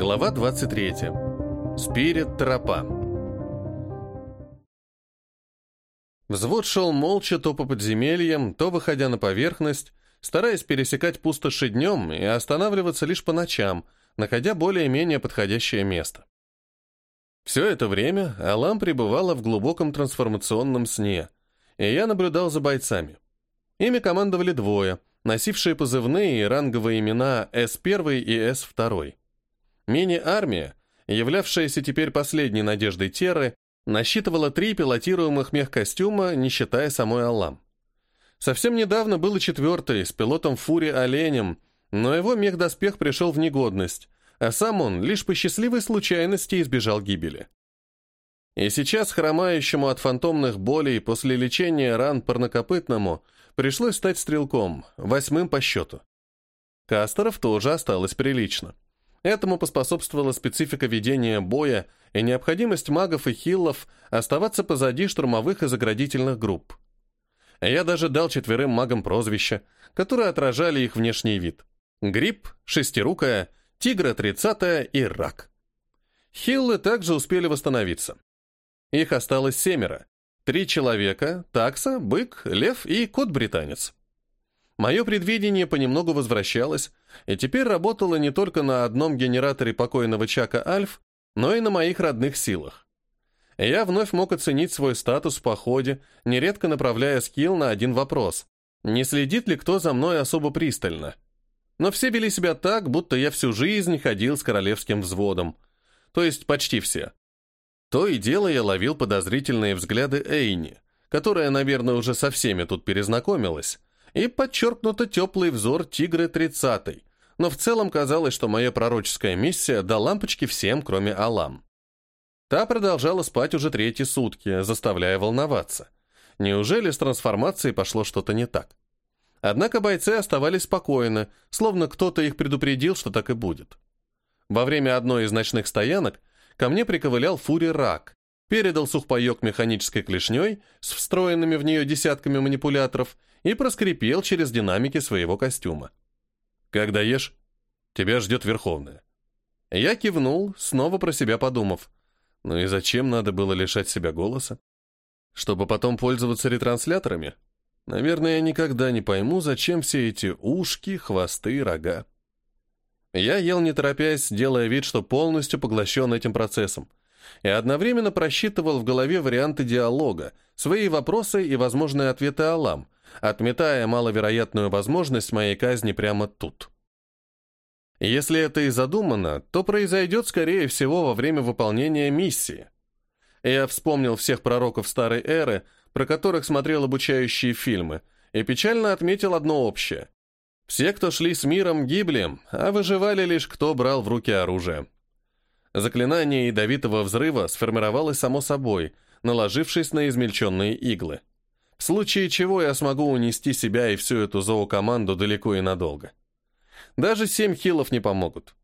Глава 23. Спирит тропа. Взвод шел молча то по подземельям, то выходя на поверхность, стараясь пересекать пустоши днем и останавливаться лишь по ночам, находя более-менее подходящее место. Все это время Алам пребывала в глубоком трансформационном сне, и я наблюдал за бойцами. Ими командовали двое, носившие позывные и ранговые имена С-1 и С-2. Мини-армия, являвшаяся теперь последней надеждой Терры, насчитывала три пилотируемых мехкостюма, не считая самой Аллам. Совсем недавно был четвертый, с пилотом Фури-оленем, но его мехдоспех пришел в негодность, а сам он лишь по счастливой случайности избежал гибели. И сейчас хромающему от фантомных болей после лечения ран парнокопытному пришлось стать стрелком, восьмым по счету. Кастеров тоже осталось прилично. Этому поспособствовала специфика ведения боя и необходимость магов и хиллов оставаться позади штурмовых и заградительных групп. Я даже дал четверым магам прозвища, которые отражали их внешний вид. Гриб, шестирукая, тигра тридцатая и рак. Хиллы также успели восстановиться. Их осталось семеро. Три человека, такса, бык, лев и кот-британец. Мое предвидение понемногу возвращалось, и теперь работало не только на одном генераторе покойного Чака Альф, но и на моих родных силах. Я вновь мог оценить свой статус в походе, нередко направляя скилл на один вопрос. Не следит ли кто за мной особо пристально? Но все вели себя так, будто я всю жизнь ходил с королевским взводом. То есть почти все. То и дело я ловил подозрительные взгляды Эйни, которая, наверное, уже со всеми тут перезнакомилась, и подчеркнуто теплый взор тигры тридцатой, но в целом казалось, что моя пророческая миссия до лампочки всем, кроме Алам. Та продолжала спать уже третьи сутки, заставляя волноваться. Неужели с трансформацией пошло что-то не так? Однако бойцы оставались спокойны, словно кто-то их предупредил, что так и будет. Во время одной из ночных стоянок ко мне приковылял фури рак, передал сухпайок механической клешней с встроенными в нее десятками манипуляторов и проскрипел через динамики своего костюма. «Когда ешь, тебя ждет Верховная». Я кивнул, снова про себя подумав. Ну и зачем надо было лишать себя голоса? Чтобы потом пользоваться ретрансляторами? Наверное, я никогда не пойму, зачем все эти ушки, хвосты, рога. Я ел не торопясь, делая вид, что полностью поглощен этим процессом, и одновременно просчитывал в голове варианты диалога, свои вопросы и возможные ответы Алам, отметая маловероятную возможность моей казни прямо тут. Если это и задумано, то произойдет, скорее всего, во время выполнения миссии. Я вспомнил всех пророков старой эры, про которых смотрел обучающие фильмы, и печально отметил одно общее. Все, кто шли с миром, гибли, а выживали лишь кто брал в руки оружие. Заклинание ядовитого взрыва сформировалось само собой, наложившись на измельченные иглы в случае чего я смогу унести себя и всю эту зоокоманду далеко и надолго. Даже семь хилов не помогут.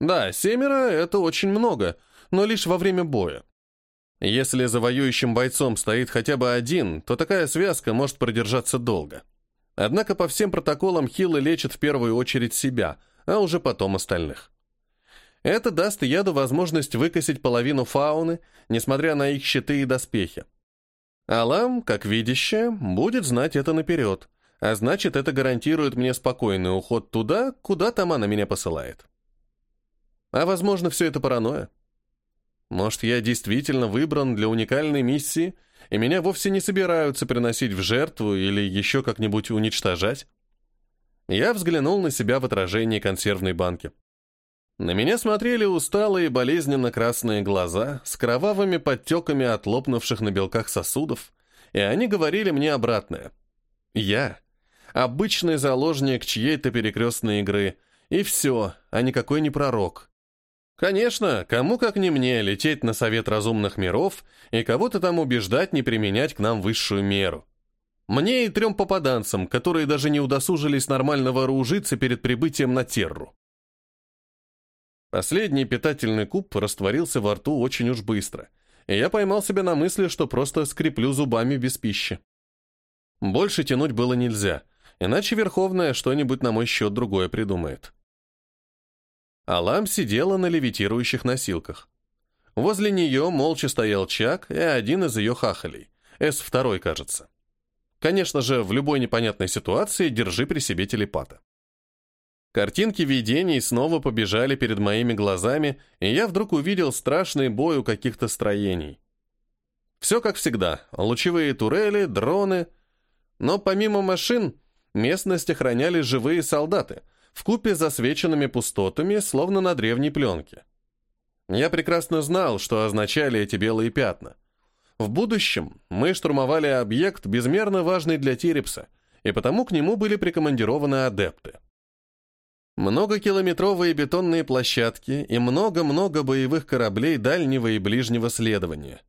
Да, семеро — это очень много, но лишь во время боя. Если за воюющим бойцом стоит хотя бы один, то такая связка может продержаться долго. Однако по всем протоколам хилы лечат в первую очередь себя, а уже потом остальных. Это даст яду возможность выкосить половину фауны, несмотря на их щиты и доспехи. Алам, как видящая, будет знать это наперед, а значит, это гарантирует мне спокойный уход туда, куда там она меня посылает. А возможно, все это паранойя. Может, я действительно выбран для уникальной миссии, и меня вовсе не собираются приносить в жертву или еще как-нибудь уничтожать? Я взглянул на себя в отражении консервной банки. На меня смотрели усталые, болезненно красные глаза с кровавыми подтеками от лопнувших на белках сосудов, и они говорили мне обратное. Я — обычный заложник чьей-то перекрестной игры, и все, а никакой не пророк. Конечно, кому как не мне лететь на совет разумных миров и кого-то там убеждать не применять к нам высшую меру. Мне и трем попаданцам, которые даже не удосужились нормально вооружиться перед прибытием на Терру. Последний питательный куб растворился во рту очень уж быстро, и я поймал себя на мысли, что просто скреплю зубами без пищи. Больше тянуть было нельзя, иначе Верховная что-нибудь на мой счет другое придумает. Алам сидела на левитирующих носилках. Возле нее молча стоял Чак и один из ее хахалей. С-2, кажется. Конечно же, в любой непонятной ситуации держи при себе телепата. Картинки видений снова побежали перед моими глазами, и я вдруг увидел страшный бой у каких-то строений. Все как всегда. Лучевые турели, дроны. Но помимо машин, местность охраняли живые солдаты, вкупе с засвеченными пустотами, словно на древней пленке. Я прекрасно знал, что означали эти белые пятна. В будущем мы штурмовали объект, безмерно важный для Терепса, и потому к нему были прикомандированы адепты. Многокилометровые бетонные площадки и много-много боевых кораблей дальнего и ближнего следования.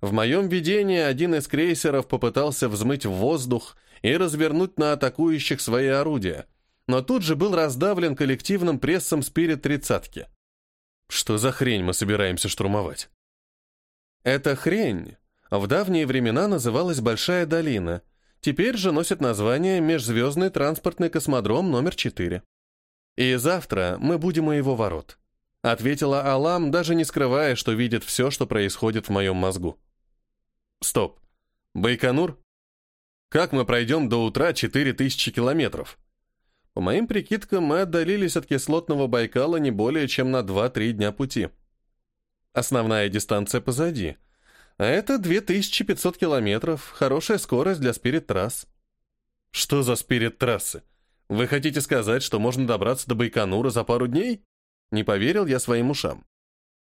В моем видении один из крейсеров попытался взмыть в воздух и развернуть на атакующих свои орудия, но тут же был раздавлен коллективным прессом спирит тридцатки. Что за хрень мы собираемся штурмовать? Эта хрень в давние времена называлась Большая долина, теперь же носит название Межзвездный транспортный космодром номер 4. И завтра мы будем у его ворот. Ответила Алам, даже не скрывая, что видит все, что происходит в моем мозгу. Стоп. Байконур? Как мы пройдем до утра 4000 километров? По моим прикидкам, мы отдалились от кислотного Байкала не более чем на 2-3 дня пути. Основная дистанция позади. А это 2500 километров, хорошая скорость для спирит-трасс. Что за спирит-трассы? Вы хотите сказать, что можно добраться до Байконура за пару дней? Не поверил я своим ушам.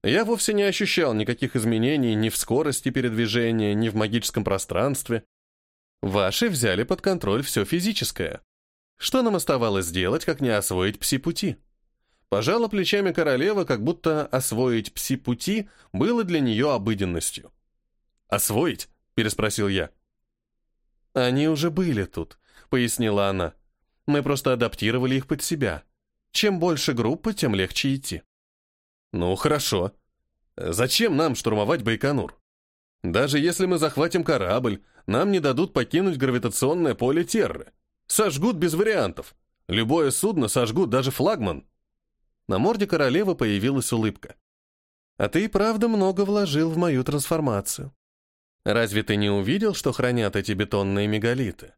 Я вовсе не ощущал никаких изменений ни в скорости передвижения, ни в магическом пространстве. Ваши взяли под контроль все физическое. Что нам оставалось сделать, как не освоить пси-пути? Пожала плечами королева, как будто освоить пси-пути было для нее обыденностью. «Освоить?» — переспросил я. «Они уже были тут», — пояснила она. «Мы просто адаптировали их под себя. Чем больше группы, тем легче идти». «Ну, хорошо. Зачем нам штурмовать Байконур? Даже если мы захватим корабль, нам не дадут покинуть гравитационное поле Терры. Сожгут без вариантов. Любое судно сожгут, даже флагман. На морде королевы появилась улыбка. А ты и правда много вложил в мою трансформацию. Разве ты не увидел, что хранят эти бетонные мегалиты?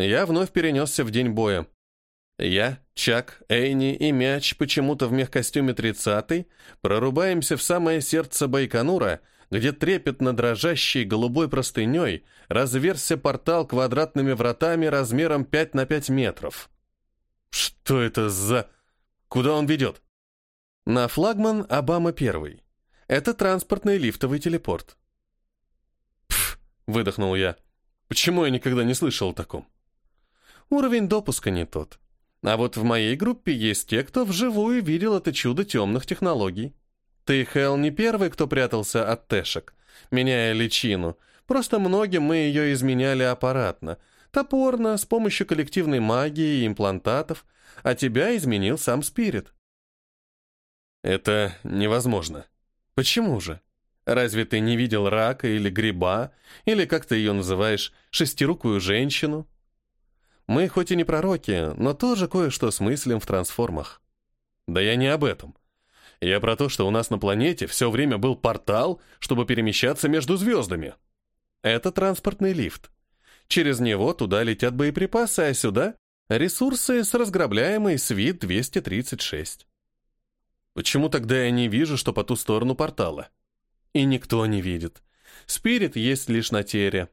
Я вновь перенесся в день боя. Я, Чак, Эйни и Мяч почему-то в мехкостюме 30 прорубаемся в самое сердце Байконура — где трепетно дрожащей голубой простыней разверся портал квадратными вратами размером 5 на 5 метров. Что это за... Куда он ведет? На флагман Обама первый. Это транспортный лифтовый телепорт. Пф, выдохнул я. Почему я никогда не слышал о таком? Уровень допуска не тот. А вот в моей группе есть те, кто вживую видел это чудо темных технологий. Ты, Хелл, не первый, кто прятался от Тэшек, меняя личину. Просто многим мы ее изменяли аппаратно, топорно, с помощью коллективной магии и имплантатов, а тебя изменил сам Спирит. Это невозможно. Почему же? Разве ты не видел рака или гриба, или, как ты ее называешь, шестирукую женщину? Мы хоть и не пророки, но тоже кое-что смыслим в трансформах. Да я не об этом. Я про то, что у нас на планете все время был портал, чтобы перемещаться между звездами. Это транспортный лифт. Через него туда летят боеприпасы, а сюда — ресурсы с разграбляемой свит 236. Почему тогда я не вижу, что по ту сторону портала? И никто не видит. Спирит есть лишь на Тере.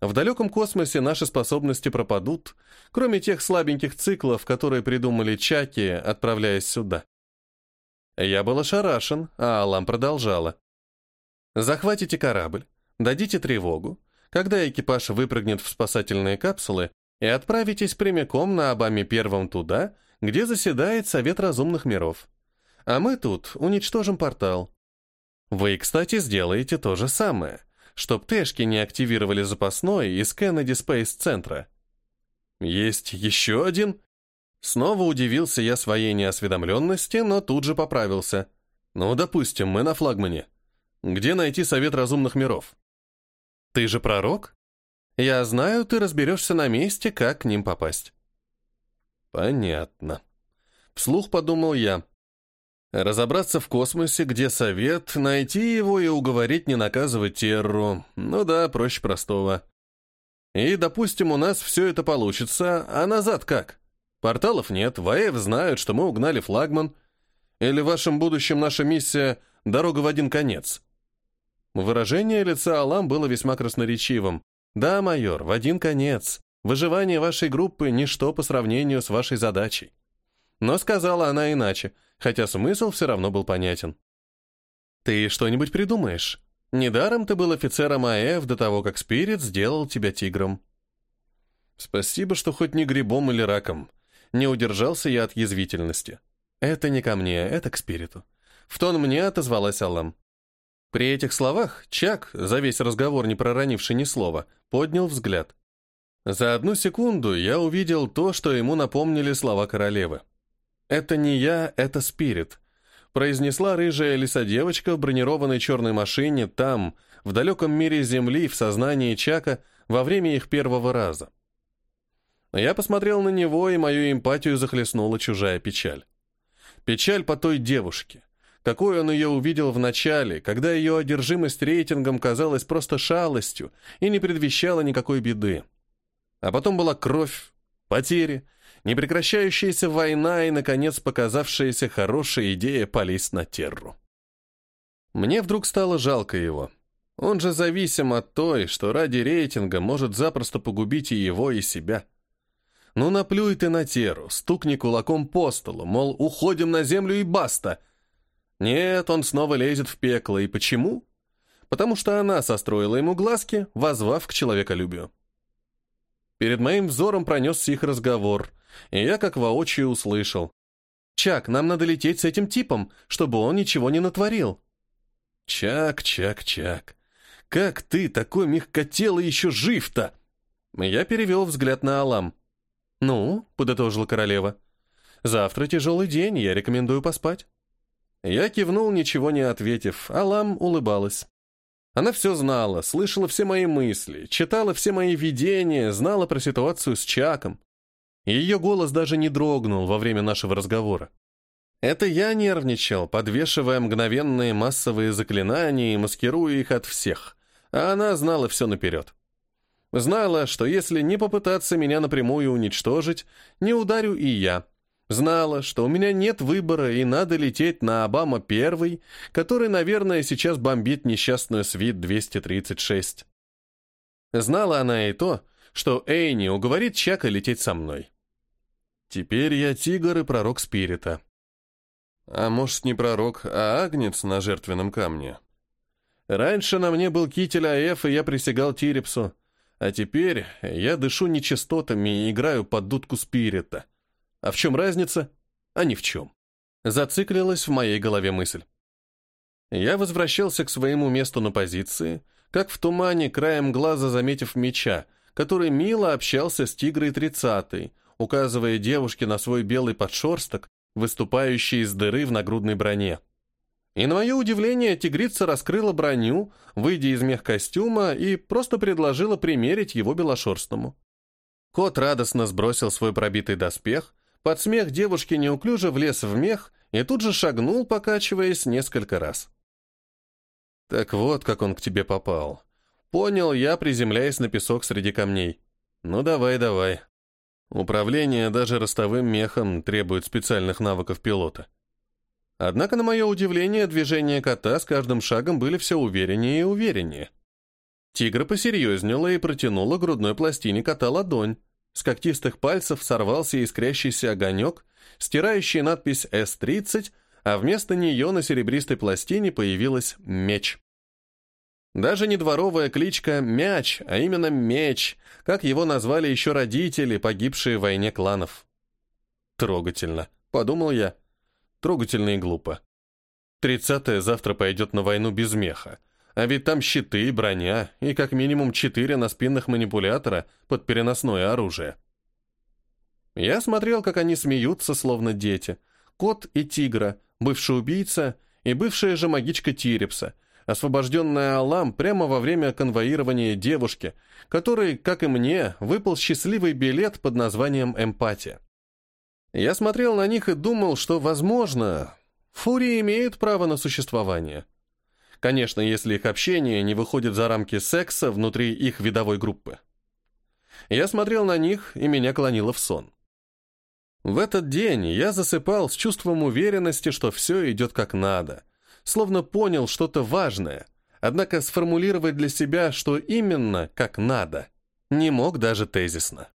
В далеком космосе наши способности пропадут, кроме тех слабеньких циклов, которые придумали Чаки, отправляясь сюда. Я был ошарашен, а Алам продолжала. «Захватите корабль, дадите тревогу, когда экипаж выпрыгнет в спасательные капсулы, и отправитесь прямиком на Обаме первом туда, где заседает Совет Разумных Миров. А мы тут уничтожим портал. Вы, кстати, сделаете то же самое, чтоб Тэшки не активировали запасной из Кеннеди Спейс Центра. Есть еще один?» Снова удивился я своей неосведомленности, но тут же поправился. Ну, допустим, мы на флагмане. Где найти совет разумных миров? Ты же пророк? Я знаю, ты разберешься на месте, как к ним попасть. Понятно. Вслух подумал я. Разобраться в космосе, где совет, найти его и уговорить не наказывать Терру. Ну да, проще простого. И, допустим, у нас все это получится, а назад как? Порталов нет, ВАЭФ знают, что мы угнали флагман. Или в вашем будущем наша миссия «Дорога в один конец». Выражение лица Алам было весьма красноречивым. «Да, майор, в один конец. Выживание вашей группы – ничто по сравнению с вашей задачей». Но сказала она иначе, хотя смысл все равно был понятен. «Ты что-нибудь придумаешь? Недаром ты был офицером АЭФ до того, как Спирит сделал тебя тигром». «Спасибо, что хоть не грибом или раком». Не удержался я от язвительности. «Это не ко мне, это к Спириту». В тон мне отозвалась Аллам. При этих словах Чак, за весь разговор не проронивший ни слова, поднял взгляд. За одну секунду я увидел то, что ему напомнили слова королевы. «Это не я, это спирит», произнесла рыжая лисодевочка в бронированной черной машине там, в далеком мире Земли, в сознании Чака, во время их первого раза. Я посмотрел на него, и мою эмпатию захлестнула чужая печаль. Печаль по той девушке, какой он ее увидел в начале, когда ее одержимость рейтингом казалась просто шалостью и не предвещала никакой беды. А потом была кровь, потери, непрекращающаяся война и, наконец, показавшаяся хорошая идея полезть на терру. Мне вдруг стало жалко его. Он же зависим от той, что ради рейтинга может запросто погубить и его, и себя. Ну наплюй ты на терру, стукни кулаком по столу, мол, уходим на землю и баста — нет, он снова лезет в пекло. И почему? Потому что она состроила ему глазки, возвав к человеколюбию. Перед моим взором пронесся их разговор, и я как воочию услышал. «Чак, нам надо лететь с этим типом, чтобы он ничего не натворил». «Чак, Чак, Чак, как ты, такой мягкотелый, еще жив-то?» Я перевел взгляд на Алам. «Ну», — подытожила королева, — «завтра тяжелый день, я рекомендую поспать». Я кивнул, ничего не ответив, а Лам улыбалась. Она все знала, слышала все мои мысли, читала все мои видения, знала про ситуацию с Чаком. Ее голос даже не дрогнул во время нашего разговора. Это я нервничал, подвешивая мгновенные массовые заклинания и маскируя их от всех, а она знала все наперед. Знала, что если не попытаться меня напрямую уничтожить, не ударю и я, Знала, что у меня нет выбора и надо лететь на Обама первый, который, наверное, сейчас бомбит несчастную Свит-236. Знала она и то, что Эйни уговорит Чака лететь со мной. Теперь я тигр и пророк Спирита. А может, не пророк, а агнец на жертвенном камне. Раньше на мне был китель АФ, и я присягал Тирипсу, а теперь я дышу нечистотами и играю под дудку Спирита — а в чем разница? А ни в чем. Зациклилась в моей голове мысль. Я возвращался к своему месту на позиции, как в тумане, краем глаза заметив меча, который мило общался с тигрой тридцатой, указывая девушке на свой белый подшерсток, выступающий из дыры в нагрудной броне. И на мое удивление, тигрица раскрыла броню, выйдя из мех-костюма, и просто предложила примерить его белошерстному. Кот радостно сбросил свой пробитый доспех, под смех девушки неуклюже влез в мех и тут же шагнул, покачиваясь несколько раз. «Так вот, как он к тебе попал». Понял я, приземляясь на песок среди камней. «Ну давай, давай». Управление даже ростовым мехом требует специальных навыков пилота. Однако, на мое удивление, движения кота с каждым шагом были все увереннее и увереннее. Тигра посерьезнела и протянула грудной пластине кота ладонь, с когтистых пальцев сорвался искрящийся огонек, стирающий надпись «С-30», а вместо нее на серебристой пластине появилась меч. Даже не дворовая кличка «Мяч», а именно «Меч», как его назвали еще родители, погибшие в войне кланов. «Трогательно», — подумал я. Трогательно и глупо. Тридцатое завтра пойдет на войну без меха, а ведь там щиты, броня и как минимум четыре на спинных манипулятора под переносное оружие. Я смотрел, как они смеются, словно дети. Кот и тигра, бывший убийца и бывшая же магичка Тирепса, освобожденная Алам прямо во время конвоирования девушки, которой, как и мне, выпал счастливый билет под названием «Эмпатия». Я смотрел на них и думал, что, возможно, Фурии имеют право на существование. Конечно, если их общение не выходит за рамки секса внутри их видовой группы. Я смотрел на них, и меня клонило в сон. В этот день я засыпал с чувством уверенности, что все идет как надо, словно понял что-то важное, однако сформулировать для себя, что именно как надо, не мог даже тезисно.